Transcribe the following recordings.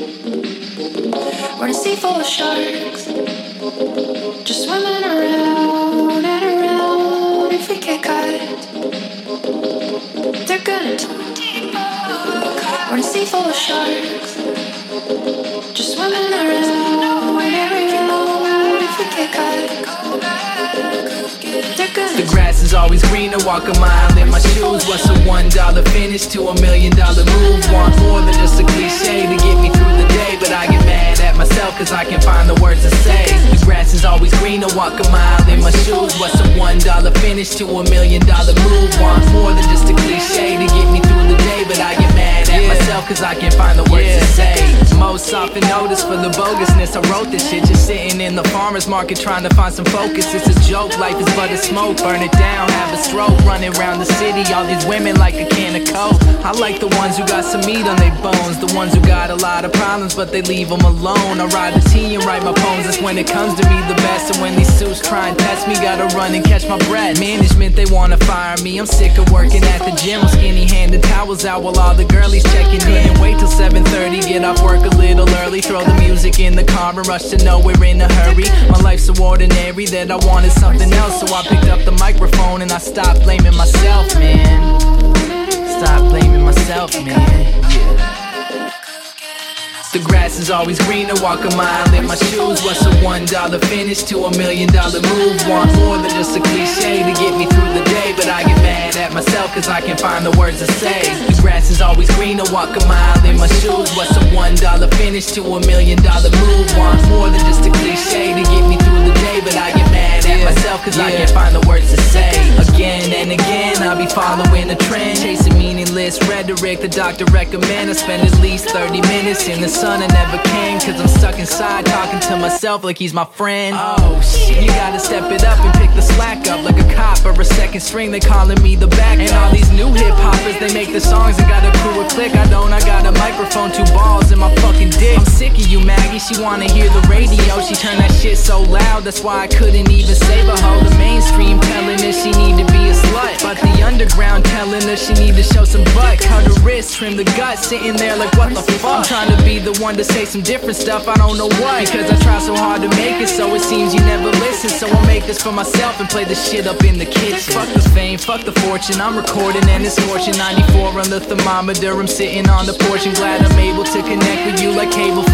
We're in a sea full of sharks, just swimming around and around. If we get caught, they're gonna deeper. We're in a sea full of sharks, just swimming around and around. If we get caught, they're gonna. The grass is always greener, walk a mile in my shoes. What's a one dollar finish to a million dollar move? Want cause I can't find the words to say. The grass is always greener, walk a mile in my shoes. What's a one dollar finish to a million dollar move? Want more than just a cliche to get me through the day, but I get mad at myself cause I can't find Often notice for the bogusness, I wrote this shit just sitting in the farmer's market trying to find some focus. It's a joke, life is but a smoke, burn it down, have a stroke, running around the city. All these women like a can of coke. I like the ones who got some meat on their bones, the ones who got a lot of problems, but they leave them alone. I ride the T and write my poems, that's when it comes to me the best. And when these suits try and test me, gotta run and catch my breath. Management, they wanna fire me. I'm sick of working at the gym, I'm skinny handed towels out while all the girlies checking in. Wait till 7:30, get off work a little early, throw the music in the car and rush to nowhere in a hurry. My life's so ordinary that I wanted something else, so I picked up the microphone and I stopped blaming myself, man. Stop blaming myself, man. Yeah. The grass is always greener, walk a mile in my shoes. What's a one dollar finish to a million dollar move? Want more than just a cliche to get me through the day, but I get mad at myself cause I can't find the words to say. The grass is always greener, walk a mile in my shoes. What's a one dollar finish to a million dollar move? Want more than just a cliche to get me through the day, but I get mad at myself cause I can't find the words to say. Again and again, I'll be following a trend, chasing meaningless rhetoric. The doctor recommend I spend at least 30 minutes in the sun. I never can cause I'm stuck inside talking to myself like he's my friend. Oh shit, you gotta step it up and pick the slack up like a cop or a second string. They calling me the back. And all these new hip hoppers, they make the songs and got a crew of She wanna hear the radio. She turned that shit so loud, that's why I couldn't even save her. Hold the mainstream telling her she need to be a slut. But the underground telling her she need to show some butt. Cut her wrist, trim the gut, sitting there like what the fuck. I'm trying to be the one to say some different stuff, I don't know what. Because I try so hard to make it, so it seems you never listen. So I'll make this for myself and play the shit up in the kitchen. Fuck the fame, fuck the fortune. I'm recording and it's fortune. 94 on the thermometer, I'm sitting on the porch and glad I'm able to connect with you like cable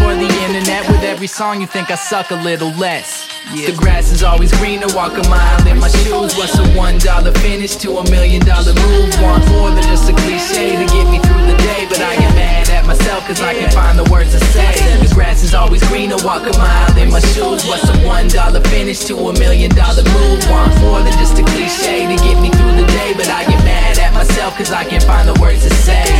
every song you think I suck a little less. Yeah. The grass is always greener, walk a mile in my shoes. What's a one dollar finish to a million dollar move? Want more than just a cliche to get me through the day, but I get mad at myself cause I can't find the words to say. The grass is always greener, walk a mile in my shoes. What's a one dollar finish to a million dollar move? Want more than just a cliche to get me through the day, but I get mad at myself cause I can't find the words to say.